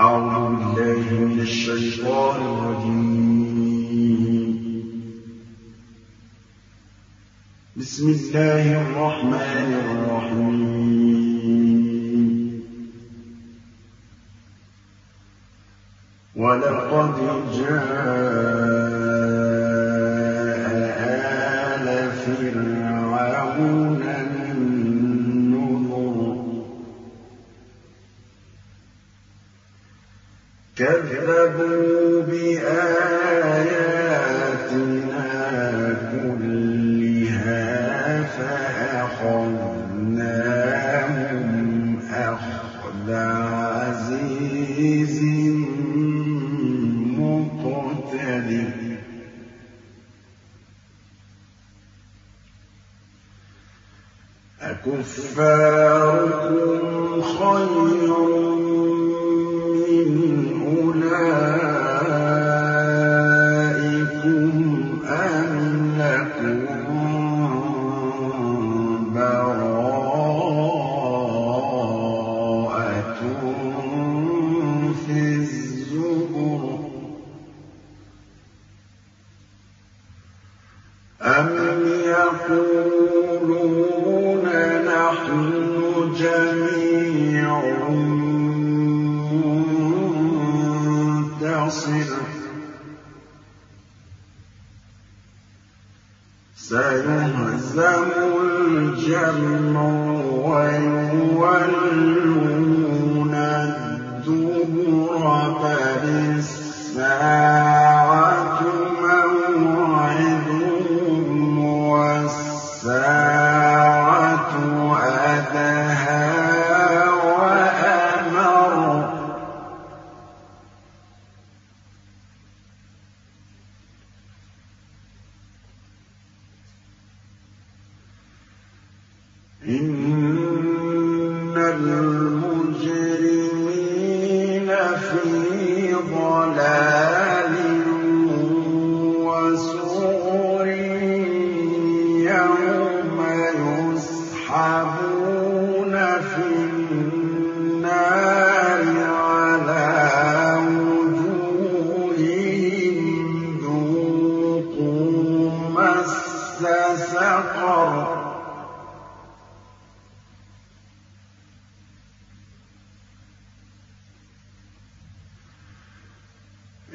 أعوذ بالله من الشيطان الرجيم. بسم الله الرحمن الرحيم. ولقد جاءت كُفَّارُكُمْ خَيْرٌ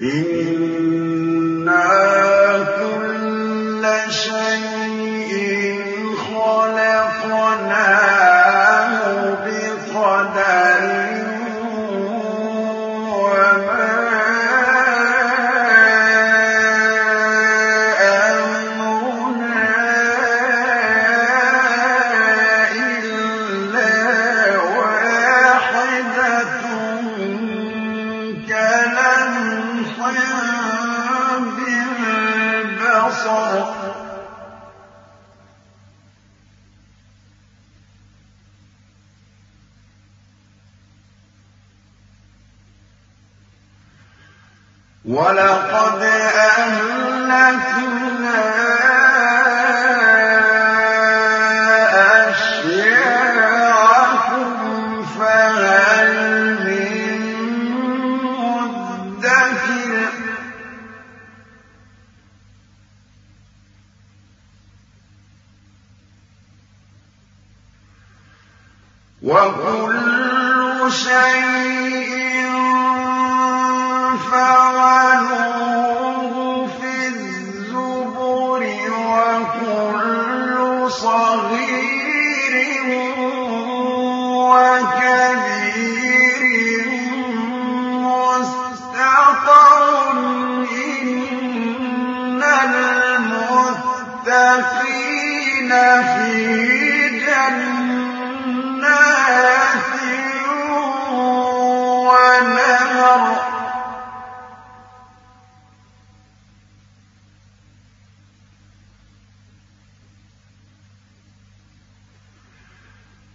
إن وكل شيء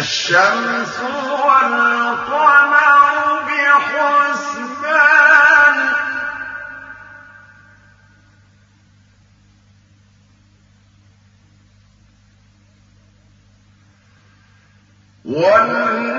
الشمس والقمر بحسبان. والنجم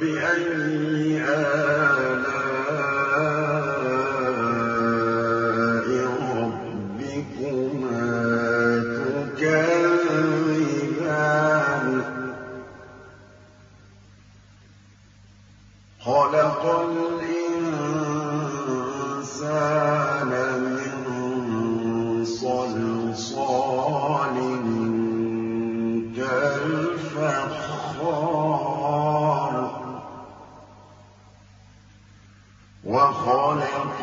فبأي وخلق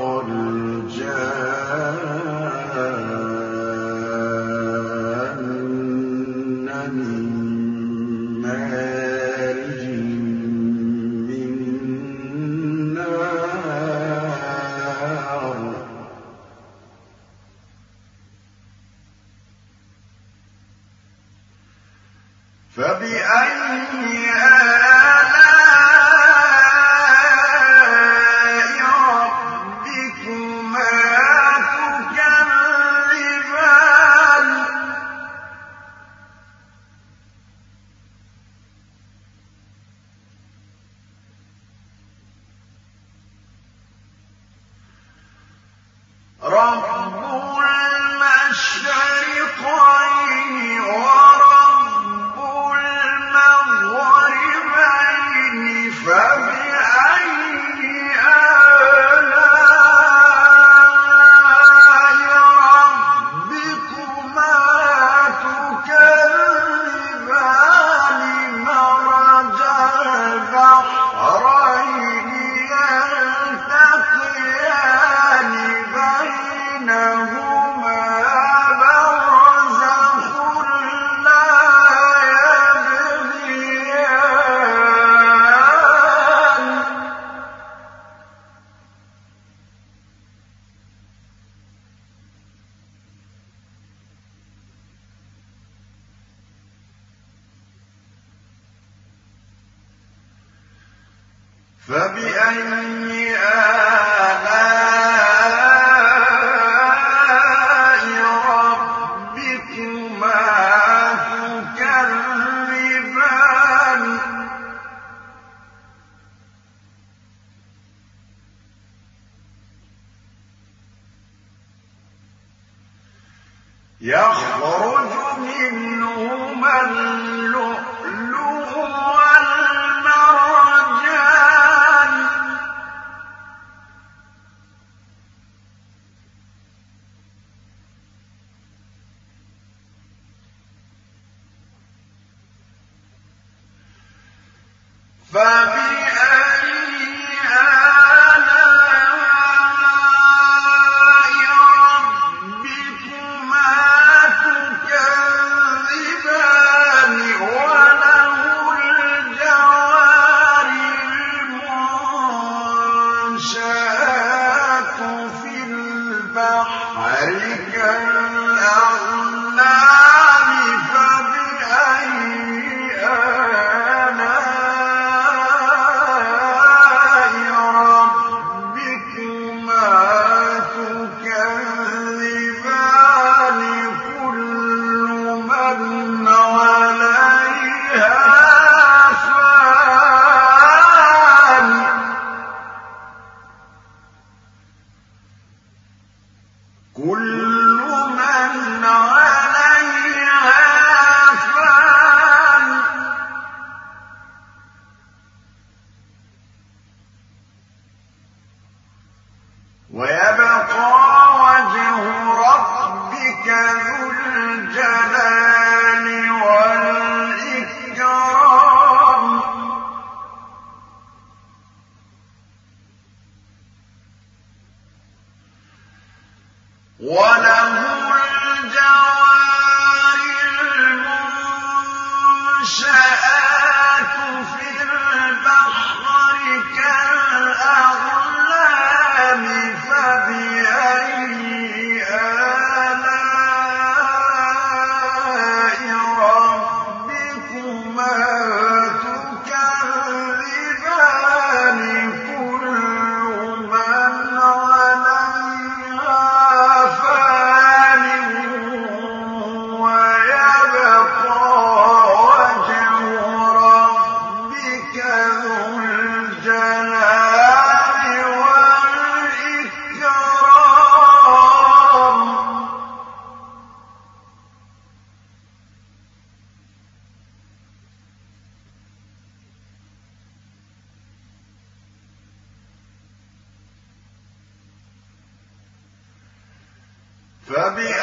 ربي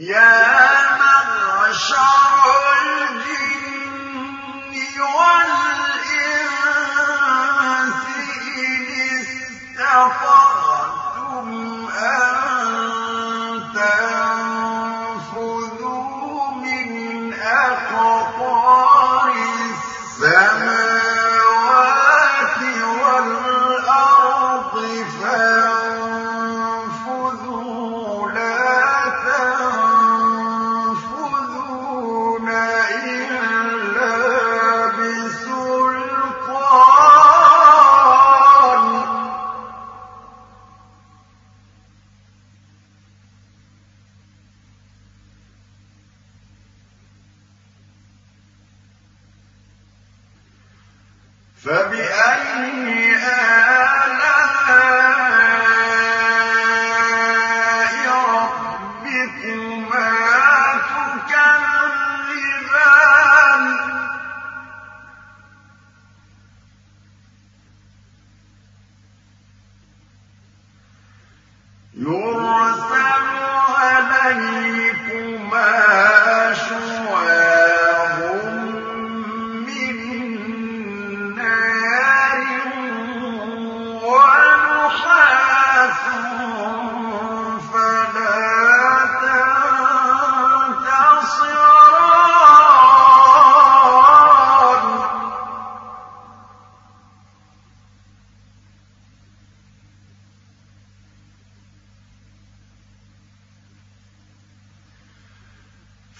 يَا مَعْشَرَ فَبِأَيِّ آلَاءِ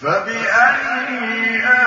فَبِأَيِّ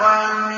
حميدا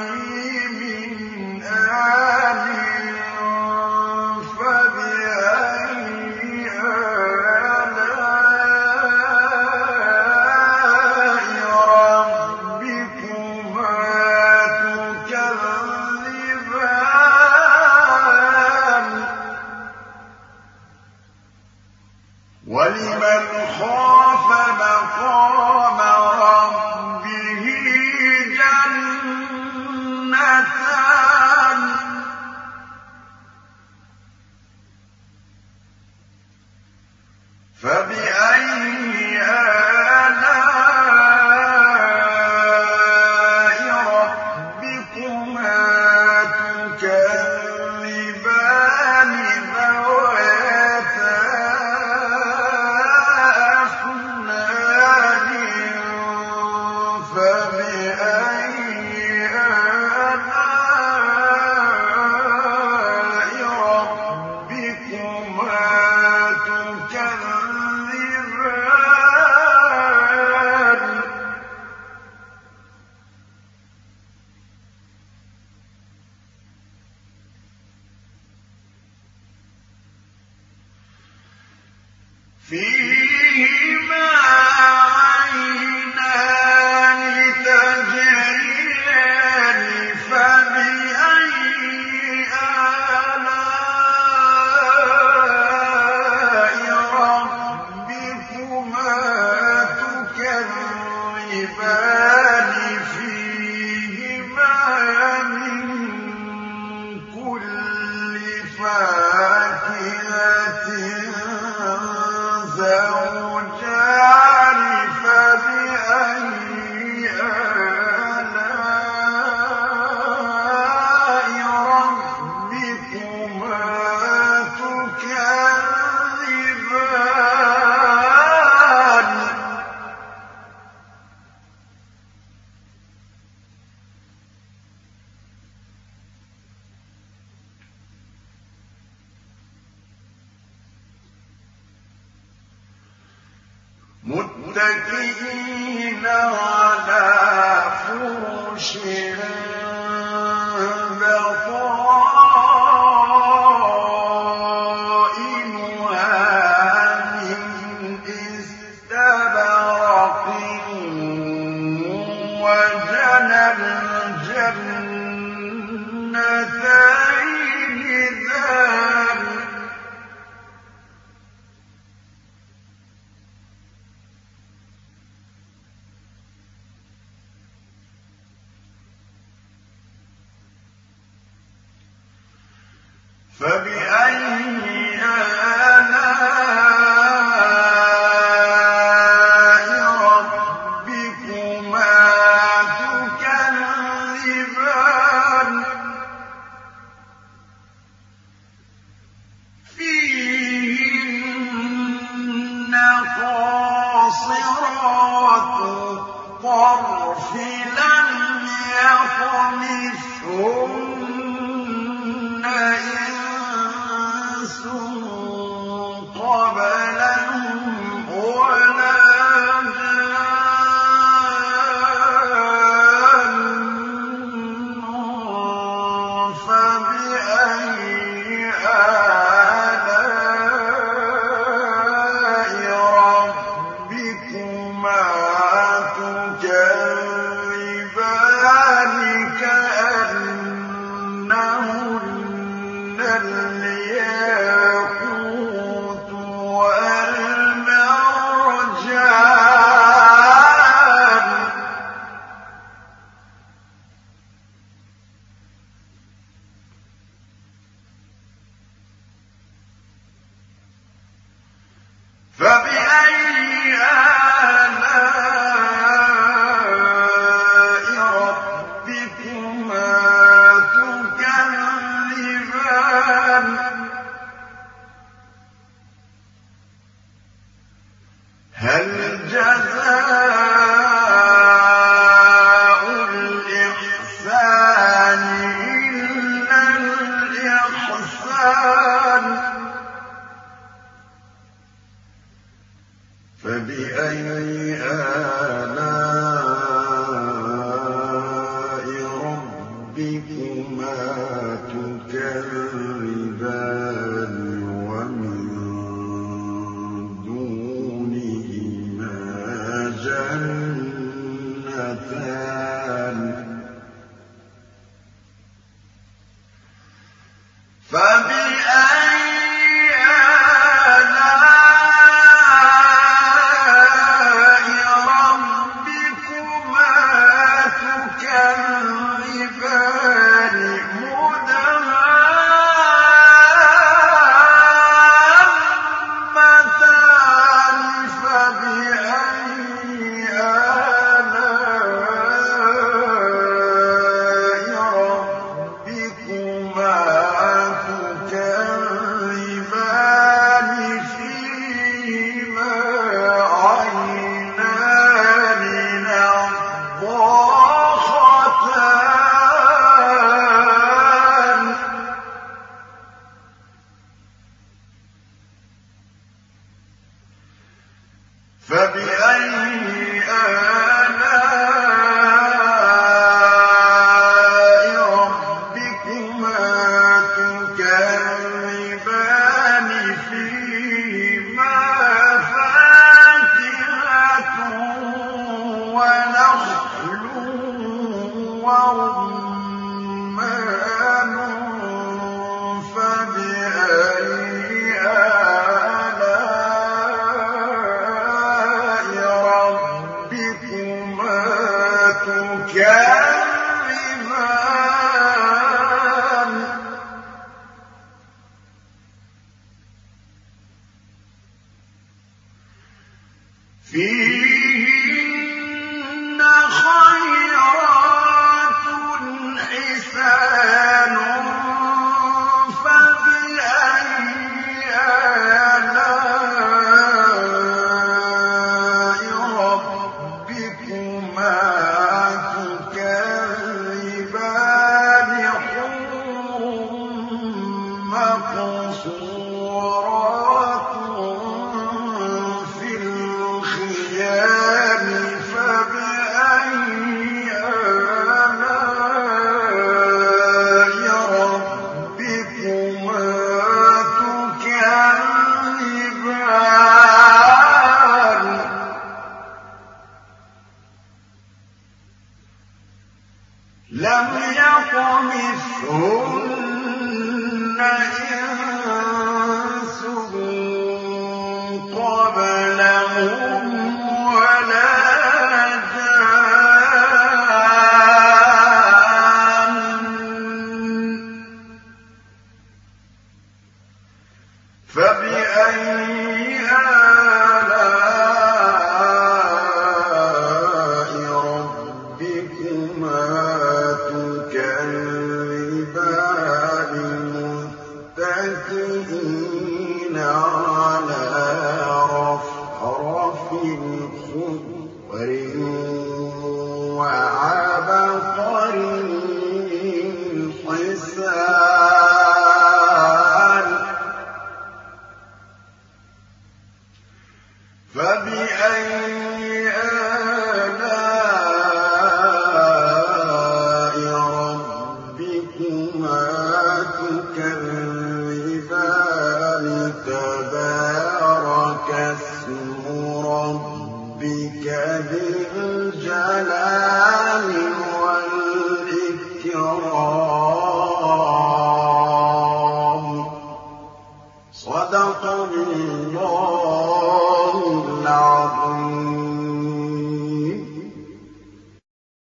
الجنتان هل جزاء وَنَخْلٌ